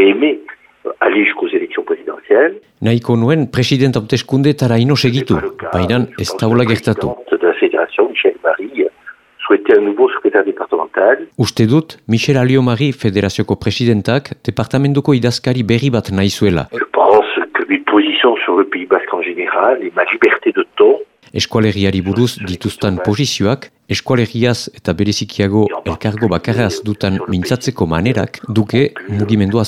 j'aurais aimé aller jusqu'aux élections présidentielles. Nahiko nuen president hauteskundetara ino segitu, baina ez taula gertatu. De la fédération, Michel Marie, souhaitait un nouveau secrétaire départemental. Uste dut, Michel Aliomari federazioko presidentak departamentuko idazkari berri bat nahi zuela. Je pense que positions sur le Pays Basque en général et ma liberté de ton Eskualeriari buruz dituztan posizioak, eskualeriaz eta berezikiago elkargo bakarraz dutan mintzatzeko manerak duke mugimendua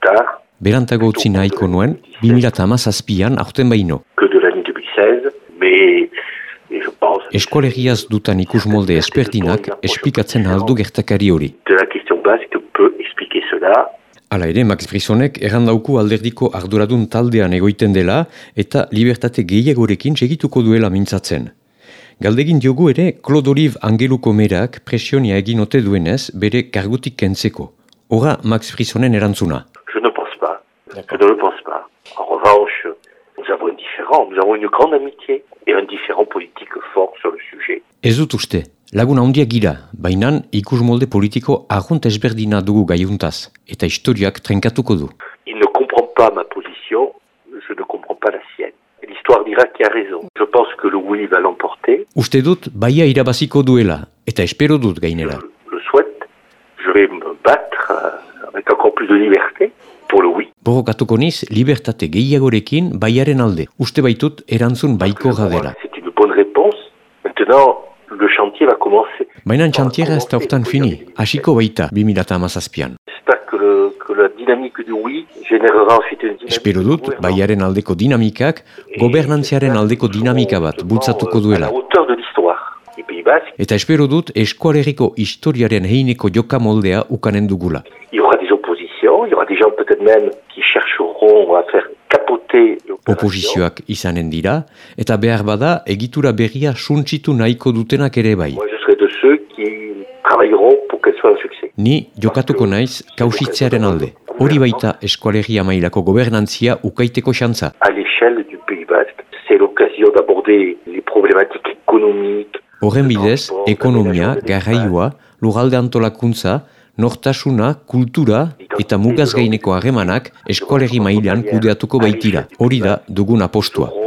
tard Berantago utzi nahiko nuen, 2008an aurten baino. que de l'année 2016, mais, mais je pense Eskualeriaz dutan ikus molde espertinak esplikatzen aldu gertakari hori. de la question basque peut expliquer cela. Hala ere, Max Frisonek errandauku alderdiko arduradun taldean egoiten dela eta libertate gehiagorekin segituko duela mintzatzen. Galdegin diogu ere, Claude Olive Angeluko merak presionia egin ote duenez bere kargutik kentzeko. Hora Max Frisonen erantzuna. Je ne pense pas. Je ne le pense pas. En revanche, nous avons un différent. Nous avons une grande amitié et un différent politique fort sur le sujet. Ez dut uste, lagun handia gira, bainan ikus molde politiko argunt ezberdina dugu gaiuntaz, eta historiak trenkatuko du. Il ne comprend pas ma position, je ne comprends pas la sienne. L'histoire dira qui a raison. Je pense que le oui va l'emporter. Uste dut, baia irabaziko duela, eta espero dut gainera. Je le souhaite. Je vais me battre euh, avec encore plus de liberté pour le oui. Borrokatuko niz, libertate gehiagorekin baiaren alde. Uste baitut erantzun baiko dela. C'est une bonne réponse. Maintenant, le chantier va commencer. Baina txantiera ez da hortan fini, hasiko baita 2008an. J'espère que, le- que la dynamique du oui générera ensuite une dynamique. Espero dut, baiaren aldeko dinamikak, gobernantziaren aldeko dinamika bat bultzatuko À duela. Eta espero dut, eskualeriko historiaren heineko joka moldea ukanen dugula. il y aura des oppositions, il y aura des gens peut-être même qui chercheront à faire capoter. Oposizioak izanen dira, eta behar bada, egitura berria suntsitu nahiko dutenak ere bai. Ni jokatuko naiz kausitzearen alde. Hori baita eskualegia mailako gobernantzia ukaiteko xantza. À l'échelle du Pays Basque, c'est l'occasion d'aborder les problématiques économiques, Horren bidez, ekonomia, garraioa, lugalde antolakuntza, nortasuna, kultura eta mugaz gaineko harremanak eskualegi mailan kudeatuko baitira. Hori da dugun apostua.